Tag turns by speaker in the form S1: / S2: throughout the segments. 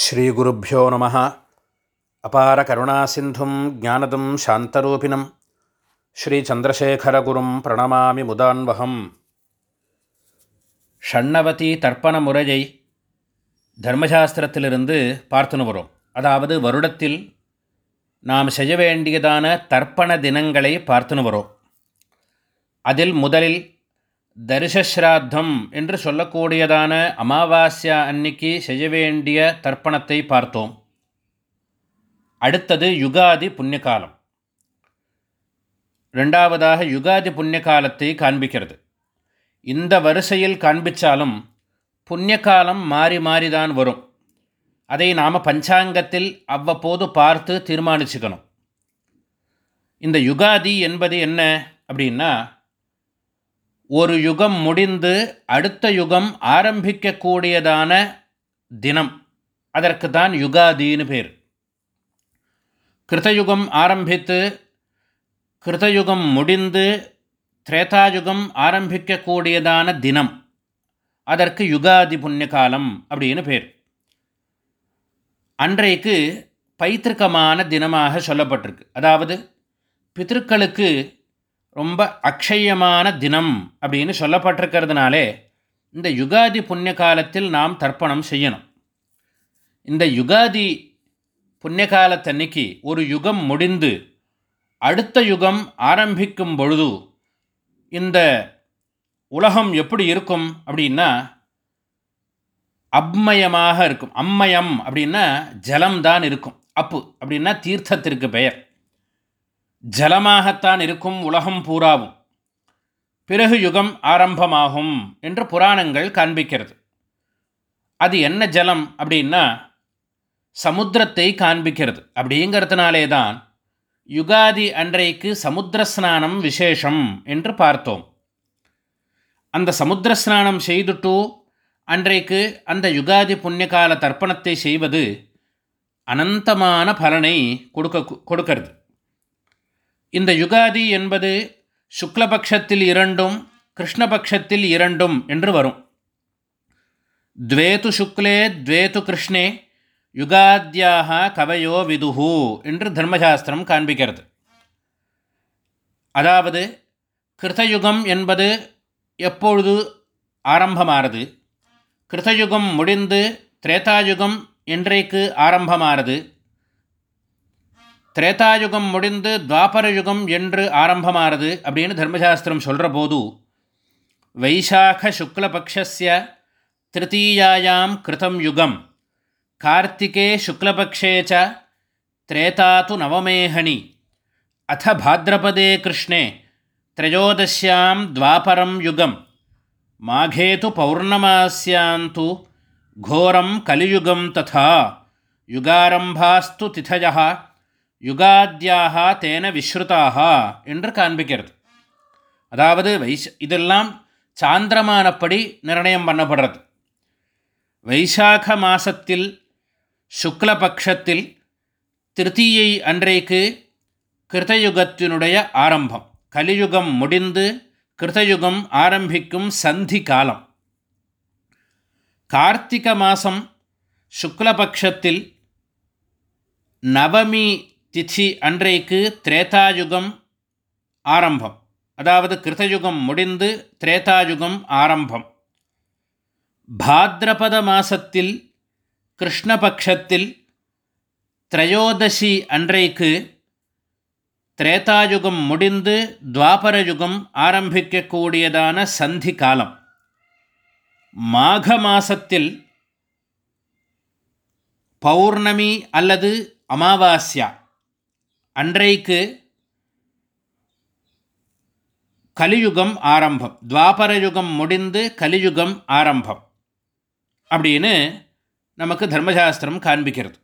S1: ஸ்ரீகுருப்போ நம. அபார கருணாசிந்தும் ஜானதம் சாந்தரூபிணம். ஸ்ரீச்சந்திரசேகரகுரும் பிரணமாமி முதான்வகம். ஷண்ணவதி தர்ப்பண முறையை தர்மசாஸ்திரத்திலிருந்து பார்த்துன்னு வரும். அதாவது வருடத்தில் நாம் செய்ய வேண்டியதான தர்ப்பண தினங்களை பார்த்துன்னு வரும். அதில் முதலில் தரிசஸ்ராத்தம் என்று சொல்லக்கூடியதான அமாவாஸ்யா அன்னைக்கு செய்ய வேண்டிய தர்ப்பணத்தை பார்த்தோம். அடுத்தது யுகாதி புண்ணியகாலம். ரெண்டாவதாக யுகாதி புண்ணியகாலத்தை காண்பிக்கிறது. இந்த வரிசையில் காண்பித்தாலும் புண்ணியகாலம் மாறி மாறி தான் வரும். அதை நாம் பஞ்சாங்கத்தில் அவ்வப்போது பார்த்து தீர்மானிச்சுக்கணும். இந்த யுகாதி என்பது என்ன அப்படின்னா ஒரு யுகம் முடிந்து அடுத்த யுகம் ஆரம்பிக்கக்கூடியதான தினம். அதற்கு தான் யுகாதின்னு பேர். கிருதயுகம் ஆரம்பித்து கிருதயுகம் முடிந்து திரேதாயுகம் ஆரம்பிக்கக்கூடியதான தினம். அதற்கு யுகாதி புண்ணியகாலம் அப்படின்னு பேர். அன்றைக்கு பைத்திருக்கமான தினமாக சொல்லப்பட்டிருக்கு. அதாவது பித்திருக்களுக்கு ரொம்ப அக்ஷயமான தினம் அப்படின்னு சொல்லப்பட்டிருக்கிறதுனாலே இந்த யுகாதி புண்ணிய காலத்தில் நாம் தர்ப்பணம் செய்யணும். இந்த யுகாதி புண்ணிய காலத்தன்னைக்கு ஒரு யுகம் முடிந்து அடுத்த யுகம் ஆரம்பிக்கும் பொழுது இந்த உலகம் எப்படி இருக்கும் அப்படின்னா அப்மயமாக இருக்கும். அம்மயம் அப்படின்னா ஜலம்தான் இருக்கும். அப்பு அப்படின்னா தீர்த்தத்திற்கு பெயர். ஜலமாகத்தான் இருக்கும் உலகம் பூராவும். பிறகு யுகம் ஆரம்பமாகும் என்று புராணங்கள் காண்பிக்கிறது. அது என்ன ஜலம் அப்படின்னா சமுத்திரத்தை காண்பிக்கிறது. அப்படிங்கிறதுனாலே தான் யுகாதி அன்றைக்கு சமுத்திர ஸ்நானம் விசேஷம் என்று பார்த்தோம். அந்த சமுத்திர ஸ்நானம் செய்துட்டு அன்றைக்கு அந்த யுகாதி புண்ணியகால தர்ப்பணத்தை செய்வது அனந்தமான பலனை கொடுக்க கொடுக்கிறது. இந்த யுகாதி என்பது சுக்லபக்ஷத்தில் இரண்டும் கிருஷ்ணபக்ஷத்தில் இரண்டும் என்று வரும். துவேது சுக்லே துவேது கிருஷ்ணே யுகாத்யாக கவையோ விதுஹு என்று தர்மசாஸ்திரம் காண்பிக்கிறது. அதாவது கிருதயுகம் என்பது எப்பொழுது ஆரம்பமானது? கிருதயுகம் முடிந்து திரேதாயுகம் இன்றைக்கு ஆரம்பமானது? திரேதாயுகம் முடிந்து துவாபர யுகம் என்று ஆரம்பமாகிறது அப்படின்னு தர்மசாஸ்திரம் சொல்கிற போது வைசாக சுக்லபக்ஷஸ்ய திருத்தீயாயாம் கிருதம் யுகம் கார்த்திகே சுக்லபக்ஷே ச திரேதாத்து நவமேஹனி அத்த பாத்ரபதே கிருஷ்ணே திரையோதசியாம் துவாபரம் யுகம் மாகே து பௌர்ணமாஸ்யாந்து கோரம் கலியுகம் ததா யுகாரம்பாஸ்து திதய யுகாத்யாக தேன விஸ்ருதாக என்று காண்பிக்கிறது. அதாவது வைஷ இதெல்லாம் சாந்திரமானப்படி நிர்ணயம் பண்ணப்படுறது. வைசாக மாசத்தில் சுக்லபக்ஷத்தில் திருத்தீயை அன்றைக்கு கிருதயுகத்தினுடைய ஆரம்பம். கலியுகம் முடிந்து கிருதயுகம் ஆரம்பிக்கும் சந்தி காலம். கார்த்திக மாதம் சுக்லபக்ஷத்தில் நவமி திதி அன்றைக்கு திரேதாயுகம் ஆரம்பம். அதாவது கிருத்தயுகம் முடிந்து திரேதாயுகம் ஆரம்பம். பாத்ரபத மாசத்தில் கிருஷ்ணபக்ஷத்தில் திரையோதசி அன்றைக்கு திரேதாயுகம் முடிந்து துவாபரயுகம் ஆரம்பிக்கக்கூடியதான சந்தி காலம். மாக மாசத்தில் பௌர்ணமி அல்லது அமாவாஸ்யா. அன்றைக்கு கலியுகம் ஆரம்பம். துவாபரயுகம் முடிந்து கலியுகம் ஆரம்பம். அப்படின்னு நமக்கு தர்மசாஸ்திரம் காண்பிக்கிறது.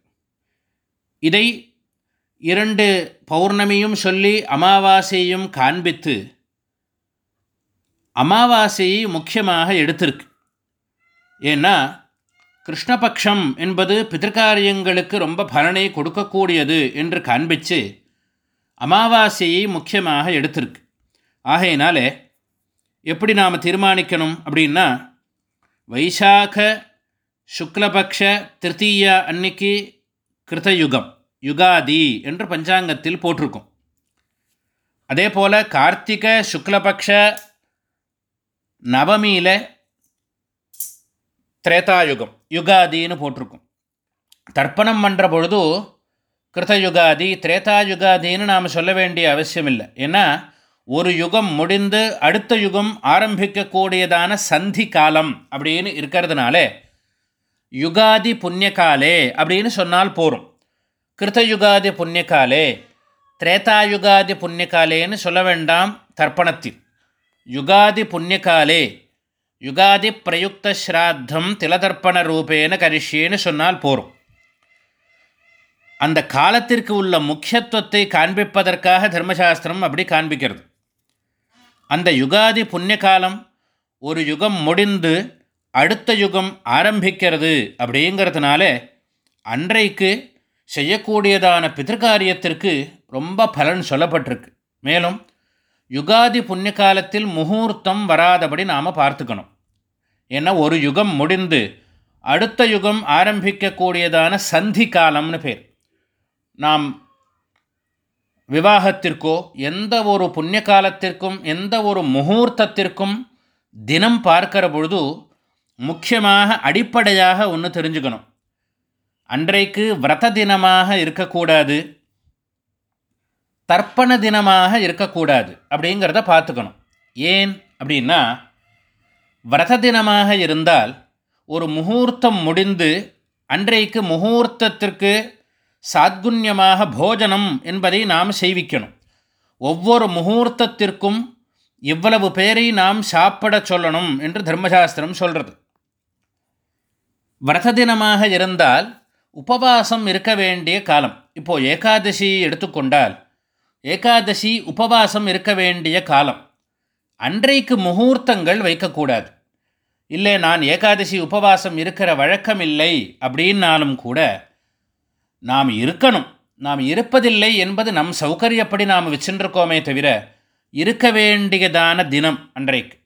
S1: இதை இரண்டு பௌர்ணமியும் சொல்லி அமாவாசையும் காண்பித்து அமாவாசையை முக்கியமாக எடுத்திருக்கு. ஏன்னா கிருஷ்ணபக்ஷம் என்பது பிதற்காரியங்களுக்கு ரொம்ப பலனை கொடுக்கக்கூடியது என்று காண்பித்து அமாவாசையை முக்கியமாக எடுத்திருக்கு. ஆகையினால எப்படி நாம் தீர்மானிக்கணும் அப்படின்னா வைசாக சுக்லபக்ஷ திருத்தீயா அன்னைக்கு கிருதயுகம் யுகாதி என்று பஞ்சாங்கத்தில் போட்டிருக்கும். அதே போல் கார்த்திக சுக்லபக்ஷ நவமியில் திரேதாயுகம் யுகாதின்னு போட்டிருக்கும். தர்ப்பணம் பண்ணுற பொழுது கிருதயுகாதி திரேதாயுகாதின்னு நாம் சொல்ல வேண்டிய அவசியம் இல்லை ஏன்னா ஒரு யுகம் முடிந்து அடுத்த யுகம் ஆரம்பிக்கக்கூடியதான சந்தி காலம் அப்படின்னு இருக்கிறதுனாலே யுகாதி புண்ணியகாலே அப்படின்னு சொன்னால் போகும் கிருத்தயுகாதி புண்ணியகாலே திரேதாயுகாதி புண்ணியகாலேன்னு சொல்ல வேண்டாம் தர்ப்பணத்தில். யுகாதி புண்ணியகாலே யுகாதி பிரயுக்த ஸ்ராத்தம் திலதர்ப்பண ரூபேன கரிஷின்னு சொன்னால் போகும் அந்த காலத்திற்கு உள்ள முக்கியத்துவத்தை காண்பிப்பதற்காக தர்மசாஸ்திரம் அப்படி காண்பிக்கிறது. அந்த யுகாதி புண்ணிய காலம் ஒரு யுகம் முடிந்து அடுத்த யுகம் ஆரம்பிக்கிறது அப்படிங்கிறதுனால அன்றைக்கு செய்யக்கூடியதான பிதிர்காரியத்திற்கு ரொம்ப பலன் சொல்லப்பட்டிருக்கு. மேலும் யுகாதி புண்ணிய காலத்தில் முகூர்த்தம் வராதபடி நாம் பார்த்துக்கணும். ஏன்னா ஒரு யுகம் முடிந்து அடுத்த யுகம் ஆரம்பிக்கக்கூடியதான சந்தி காலம்னு பேர். நாம் விவாகத்திற்கோ எந்த ஒரு புண்ணிய காலத்திற்கும் எந்த ஒரு முகூர்த்தத்திற்கும் தினம் பார்க்கிற பொழுது முக்கியமாக அடிப்படையாக ஒன்று தெரிஞ்சுக்கணும். அன்றைக்கு விரத தினமாக இருக்கக்கூடாது. தர்ப்பண தினமாக இருக்கக்கூடாது அப்படிங்கிறத பார்த்துக்கணும். ஏன் அப்படின்னா விரத தினமாக இருந்தால் ஒரு முகூர்த்தம் முடிந்து அன்றைக்கு முகூர்த்தத்திற்கு சாத்குண்யமாக போஜனம் என்பதை நாம் செய்விக்கணும். ஒவ்வொரு முகூர்த்தத்திற்கும் இவ்வளவு பேரை நாம் சாப்பிட சொல்லணும் என்று தர்மசாஸ்திரம் சொல்கிறது விரத தினமாக இருந்தால் உபவாசம் இருக்க வேண்டிய காலம். இப்போது ஏகாதசி எடுத்துக்கொண்டால் ஏகாதசி உபவாசம் இருக்க வேண்டிய காலம். அன்றைக்கு முகூர்த்தங்கள் வைக்கக்கூடாது. இல்லை நான் ஏகாதசி உபவாசம் இருக்கிற வழக்கம் இல்லை அப்படின்னாலும் கூட நாம் இருக்கணும். நாம் இருப்பதில்லை என்பது நம் சௌகரியப்படி நாம் வச்சுருக்கோமே தவிர இருக்க வேண்டியதான தினம் அன்றைக்கு.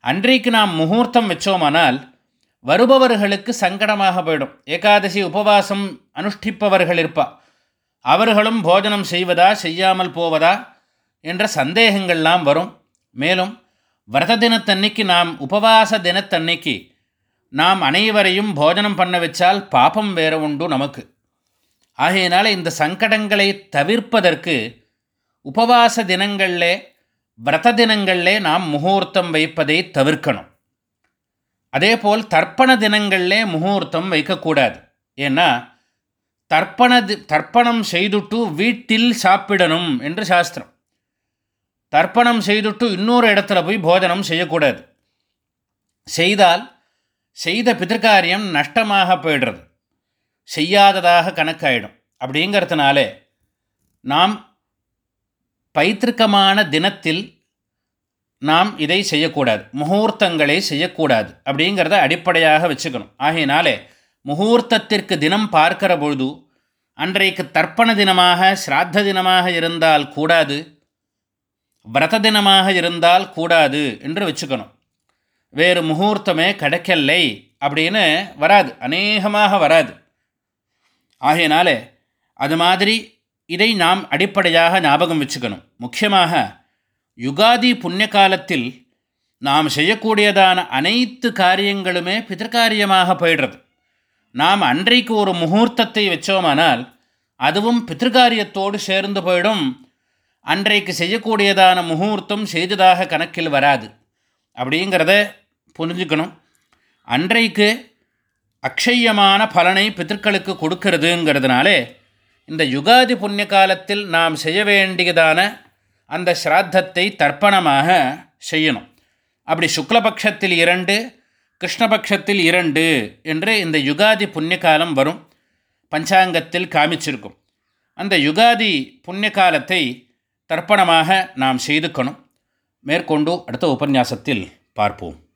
S1: அன்றைக்கு நாம் முகூர்த்தம் வச்சோமானால் வருபவர்களுக்கு சங்கடமாக போயிடும். ஏகாதசி உபவாசம் அனுஷ்டிப்பவர்கள் இருப்பா. அவர்களும் போஜனம் செய்வதா செய்யாமல் போவதா என்ற சந்தேகங்கள்லாம் வரும். மேலும் விரத தினத்தன்னைக்கு நாம் உபவாச தினத்தன்னைக்கு நாம் அனைவரையும் போஜனம் பண்ண வச்சால் பாப்பம் வேற உண்டு நமக்கு. ஆகையினால் இந்த சங்கடங்களை தவிர்ப்பதற்கு உபவாச தினங்களில் விரத தினங்களில் நாம் முகூர்த்தம் வைப்பதை தவிர்க்கணும். அதேபோல் தர்ப்பண தினங்களில் முகூர்த்தம் வைக்கக்கூடாது. ஏன்னா தர்ப்பண தர்ப்பணம் செய்துட்டு வீட்டில் சாப்பிடணும் என்று சாஸ்திரம். தர்ப்பணம் செய்துட்டு இன்னொரு இடத்துல போய் போஜனம் செய்யக்கூடாது. செய்தால் செய்த பிதிர்காரியம் நஷ்டமாக போயிடுறது. செய்யாததாக கணக்காயிடும். அப்படிங்கிறதுனாலே நாம் பைத்திருக்கமான தினத்தில் நாம் இதை செய்யக்கூடாது. முகூர்த்தங்களை செய்யக்கூடாது. அப்படிங்கிறத அடிப்படையாக வச்சுக்கணும். ஆகையினாலே முகூர்த்தத்திற்கு தினம் பார்க்கிற பொழுது அன்றைக்கு தர்ப்பண தினமாக ஸ்ராத்த தினமாக இருந்தால் கூடாது. விரத தினமாக இருந்தால் கூடாது என்று வச்சுக்கணும். வேறு முகூர்த்தமே கிடைக்கலை அப்படின்னு வராது. அநேகமாக வராது. ஆகையினாலே அது மாதிரி இதை நாம் அடிப்படையாக ஞாபகம் வச்சுக்கணும். முக்கியமாக யுகாதி புண்ணிய காலத்தில் நாம் செய்யக்கூடியதான அனைத்து காரியங்களுமே பிதற்காரியமாக போயிடுறது. நாம் அன்றைக்கு ஒரு முகூர்த்தத்தை வச்சோமானால் அதுவும் பித்திருக்காரியத்தோடு சேர்ந்து போயிடும். அன்றைக்கு செய்யக்கூடியதான முகூர்த்தம் செய்ததாக கணக்கில் வராது. அப்படிங்கிறத புரிஞ்சுக்கணும். அன்றைக்கு அக்ஷயமான பலனை பித்தர்களுக்கு கொடுக்கறதுங்கிறதுனாலே இந்த யுகாதி புண்ணிய காலத்தில் நாம் செய்ய வேண்டியதான அந்த ஸ்ராத்தத்தை தர்ப்பணமாக செய்யணும். அப்படி சுக்லபக்ஷத்தில் இரண்டு கிருஷ்ணபக்ஷத்தில் இரண்டு என்று இந்த யுகாதி புண்ணிய காலம் வரும். பஞ்சாங்கத்தில் காமிச்சிருக்கும். அந்த யுகாதி புண்ணிய காலத்தை தர்ப்பணமாக நாம் செய்துக்கணும். மேற்கொண்டு அடுத்த உபன்யாசத்தில் பார்ப்போம்.